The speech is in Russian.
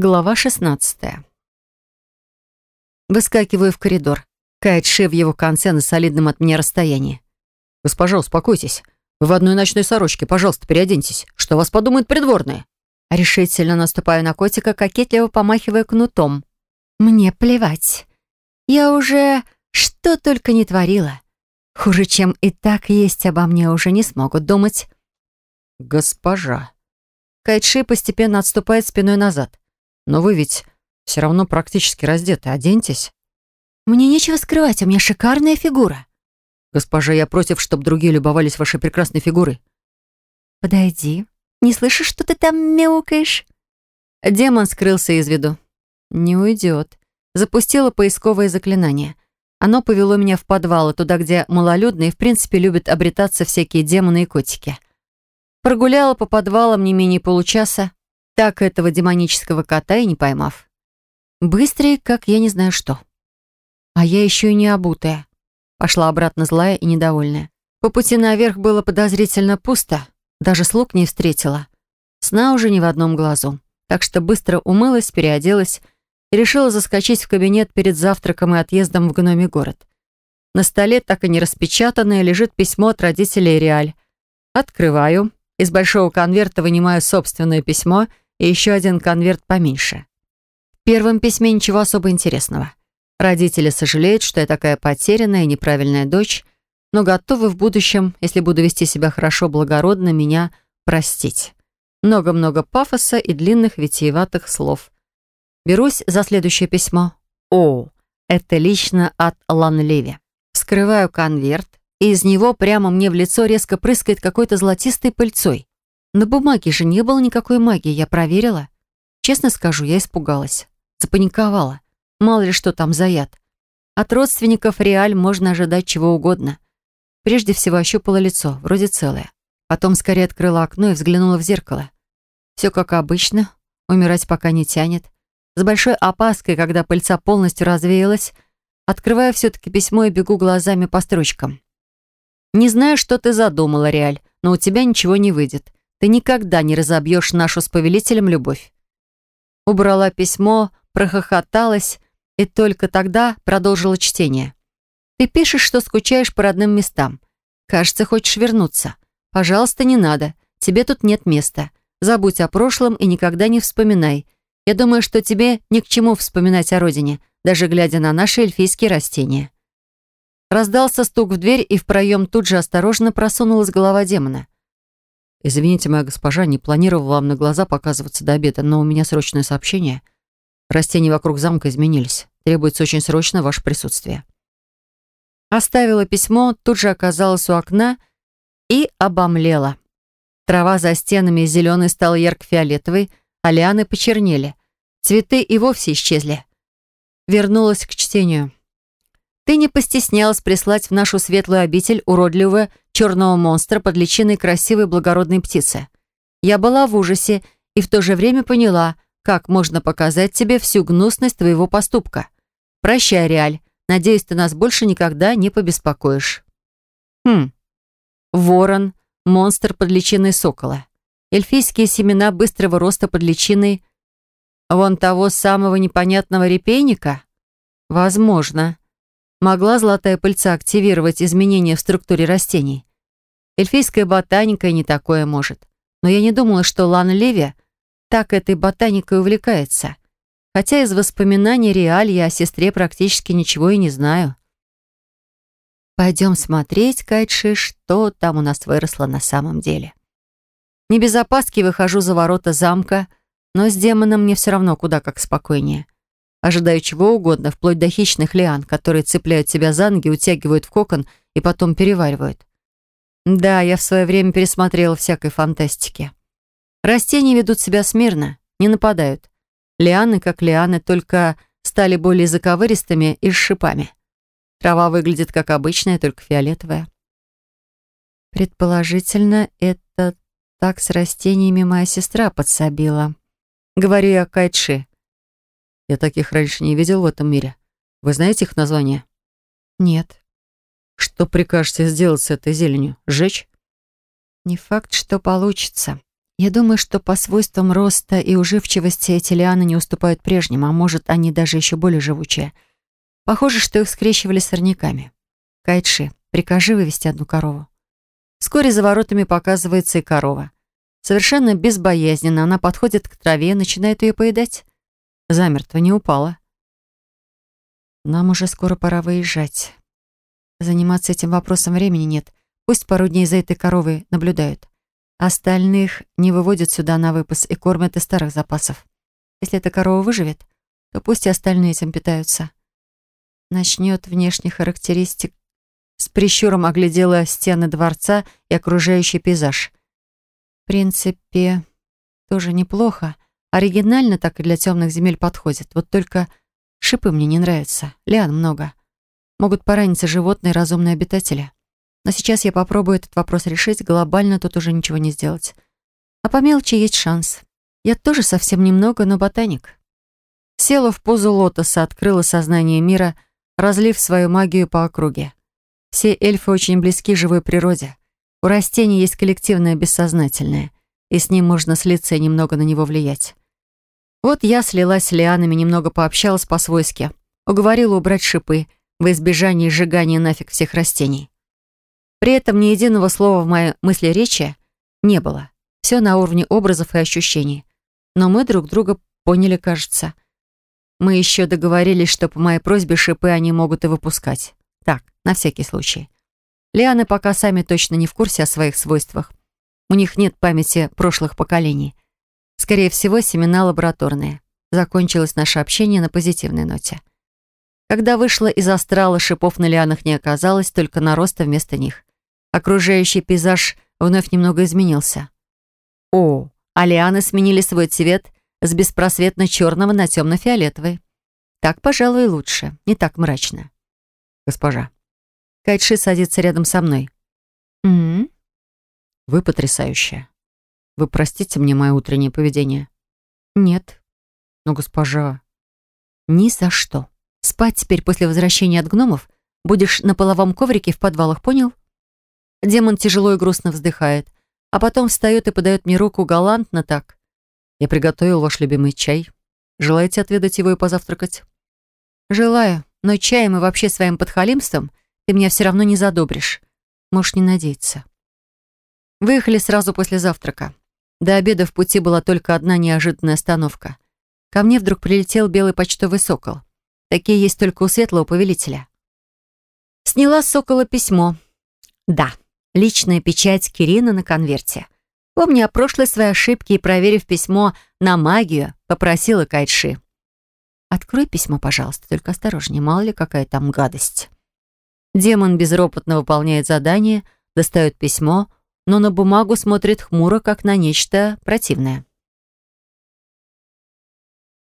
Глава 16. Выскакиваю в коридор. Кайтши в его конце на солидном от меня расстоянии. «Госпожа, успокойтесь. Вы в одной ночной сорочке. Пожалуйста, переоденьтесь. Что вас подумают придворные?» Решительно наступаю на котика, кокетливо помахивая кнутом. «Мне плевать. Я уже что только не творила. Хуже, чем и так есть обо мне, уже не смогут думать». «Госпожа». Кайтши постепенно отступает спиной назад. Но вы ведь все равно практически раздеты. Оденьтесь. Мне нечего скрывать, у меня шикарная фигура. Госпожа, я против, чтобы другие любовались вашей прекрасной фигурой. Подойди. Не слышишь, что ты там мяукаешь? Демон скрылся из виду. Не уйдет. Запустила поисковое заклинание. Оно повело меня в подвал, туда, где малолюдные, в принципе, любят обретаться всякие демоны и котики. Прогуляла по подвалам не менее получаса, так этого демонического кота и не поймав. Быстрее, как я не знаю что. А я еще и не обутая. Пошла обратно злая и недовольная. По пути наверх было подозрительно пусто. Даже слуг не встретила. Сна уже ни в одном глазу. Так что быстро умылась, переоделась и решила заскочить в кабинет перед завтраком и отъездом в гномий город. На столе, так и не распечатанное, лежит письмо от родителей Реаль. Открываю. Из большого конверта вынимаю собственное письмо — и еще один конверт поменьше. В первом письме ничего особо интересного. Родители сожалеют, что я такая потерянная и неправильная дочь, но готовы в будущем, если буду вести себя хорошо, благородно, меня простить. Много-много пафоса и длинных витиеватых слов. Берусь за следующее письмо. О, это лично от Ланлеви. Вскрываю конверт, и из него прямо мне в лицо резко прыскает какой-то золотистой пыльцой. На бумаге же не было никакой магии, я проверила. Честно скажу, я испугалась. Запаниковала. Мало ли что там за яд. От родственников Реаль можно ожидать чего угодно. Прежде всего ощупала лицо, вроде целое. Потом скорее открыла окно и взглянула в зеркало. Все как обычно, умирать пока не тянет. С большой опаской, когда пыльца полностью развеялась, открываю все-таки письмо и бегу глазами по строчкам. «Не знаю, что ты задумала, Реаль, но у тебя ничего не выйдет. Ты никогда не разобьешь нашу с повелителем любовь. Убрала письмо, прохохоталась и только тогда продолжила чтение. Ты пишешь, что скучаешь по родным местам. Кажется, хочешь вернуться. Пожалуйста, не надо. Тебе тут нет места. Забудь о прошлом и никогда не вспоминай. Я думаю, что тебе ни к чему вспоминать о родине, даже глядя на наши эльфийские растения. Раздался стук в дверь, и в проем тут же осторожно просунулась голова демона. «Извините, моя госпожа, не планировал вам на глаза показываться до обеда, но у меня срочное сообщение. Растения вокруг замка изменились. Требуется очень срочно ваше присутствие». Оставила письмо, тут же оказалась у окна и обомлела. Трава за стенами из зеленой стала ярко-фиолетовой, а лианы почернели. Цветы и вовсе исчезли. Вернулась к чтению. Ты не постеснялась прислать в нашу светлую обитель уродливого черного монстра под личиной красивой благородной птицы. Я была в ужасе и в то же время поняла, как можно показать тебе всю гнусность твоего поступка. Прощай, Реаль. Надеюсь, ты нас больше никогда не побеспокоишь. Хм. Ворон, монстр под личиной сокола. Эльфийские семена быстрого роста под личиной вон того самого непонятного репейника? Возможно могла золотая пыльца активировать изменения в структуре растений. Эльфийская ботаника и не такое может. Но я не думала, что Лана Леви так этой ботаникой увлекается. Хотя из воспоминаний Реаль я о сестре практически ничего и не знаю. Пойдем смотреть, Кайтши, что там у нас выросло на самом деле. Не без опаски выхожу за ворота замка, но с демоном мне все равно куда как спокойнее ожидая чего угодно, вплоть до хищных лиан, которые цепляют себя за ноги, утягивают в кокон и потом переваривают. Да, я в свое время пересмотрела всякой фантастики. Растения ведут себя смирно, не нападают. Лианы, как лианы, только стали более заковыристыми и с шипами. Трава выглядит как обычная, только фиолетовая. Предположительно, это так с растениями моя сестра подсобила. Говорю я Кайтши. Я таких раньше не видел в этом мире. Вы знаете их название? Нет. Что прикажете сделать с этой зеленью? Сжечь? Не факт, что получится. Я думаю, что по свойствам роста и уживчивости эти лианы не уступают прежним, а может, они даже еще более живучие. Похоже, что их скрещивали сорняками. Кайтши, прикажи вывести одну корову. Вскоре за воротами показывается и корова. Совершенно безбоязненно она подходит к траве и начинает ее поедать. Замертво не упала. Нам уже скоро пора выезжать. Заниматься этим вопросом времени нет. Пусть пару дней за этой коровой наблюдают. Остальных не выводят сюда на выпас и кормят из старых запасов. Если эта корова выживет, то пусть и остальные этим питаются. Начнет внешних характеристик. С прищуром оглядела стены дворца и окружающий пейзаж. В принципе, тоже неплохо. Оригинально так и для темных земель подходит. Вот только шипы мне не нравятся. Лиан много. Могут пораниться животные разумные обитатели. Но сейчас я попробую этот вопрос решить, глобально тут уже ничего не сделать. А по мелочи есть шанс. Я тоже совсем немного, но ботаник. Села в позу лотоса, открыла сознание мира, разлив свою магию по округе. Все эльфы очень близки живой природе. У растений есть коллективное бессознательное, и с ним можно слиться и немного на него влиять. Вот я слилась с лианами, немного пообщалась по-свойски, уговорила убрать шипы в избежание сжигания нафиг всех растений. При этом ни единого слова в моей мысли речи не было. Все на уровне образов и ощущений. Но мы друг друга поняли, кажется. Мы еще договорились, что по моей просьбе шипы они могут и выпускать. Так, на всякий случай. Лианы пока сами точно не в курсе о своих свойствах. У них нет памяти прошлых поколений. Скорее всего, семена лабораторные. Закончилось наше общение на позитивной ноте. Когда вышла из астрала, шипов на лианах не оказалось, только нароста вместо них. Окружающий пейзаж вновь немного изменился. О, а лианы сменили свой цвет с беспросветно черного на темно-фиолетовый. Так, пожалуй, лучше, не так мрачно. Госпожа. Кайтши садится рядом со мной. -м, Вы потрясающая. Вы простите мне мое утреннее поведение? Нет. Но, госпожа... Ни за что. Спать теперь после возвращения от гномов будешь на половом коврике в подвалах, понял? Демон тяжело и грустно вздыхает, а потом встает и подает мне руку галантно так. Я приготовил ваш любимый чай. Желаете отведать его и позавтракать? Желаю, но чаем и вообще своим подхалимством ты меня все равно не задобришь. Можешь не надеяться. Выехали сразу после завтрака. До обеда в пути была только одна неожиданная остановка. Ко мне вдруг прилетел белый почтовый сокол. Такие есть только у светлого повелителя. Сняла с сокола письмо. Да, Личная печать Кирина на конверте. Помня о прошлой своей ошибке и проверив письмо на магию, попросила Кайтши. «Открой письмо, пожалуйста, только осторожнее, мало ли какая там гадость». Демон безропотно выполняет задание, достает письмо, но на бумагу смотрит хмуро, как на нечто противное.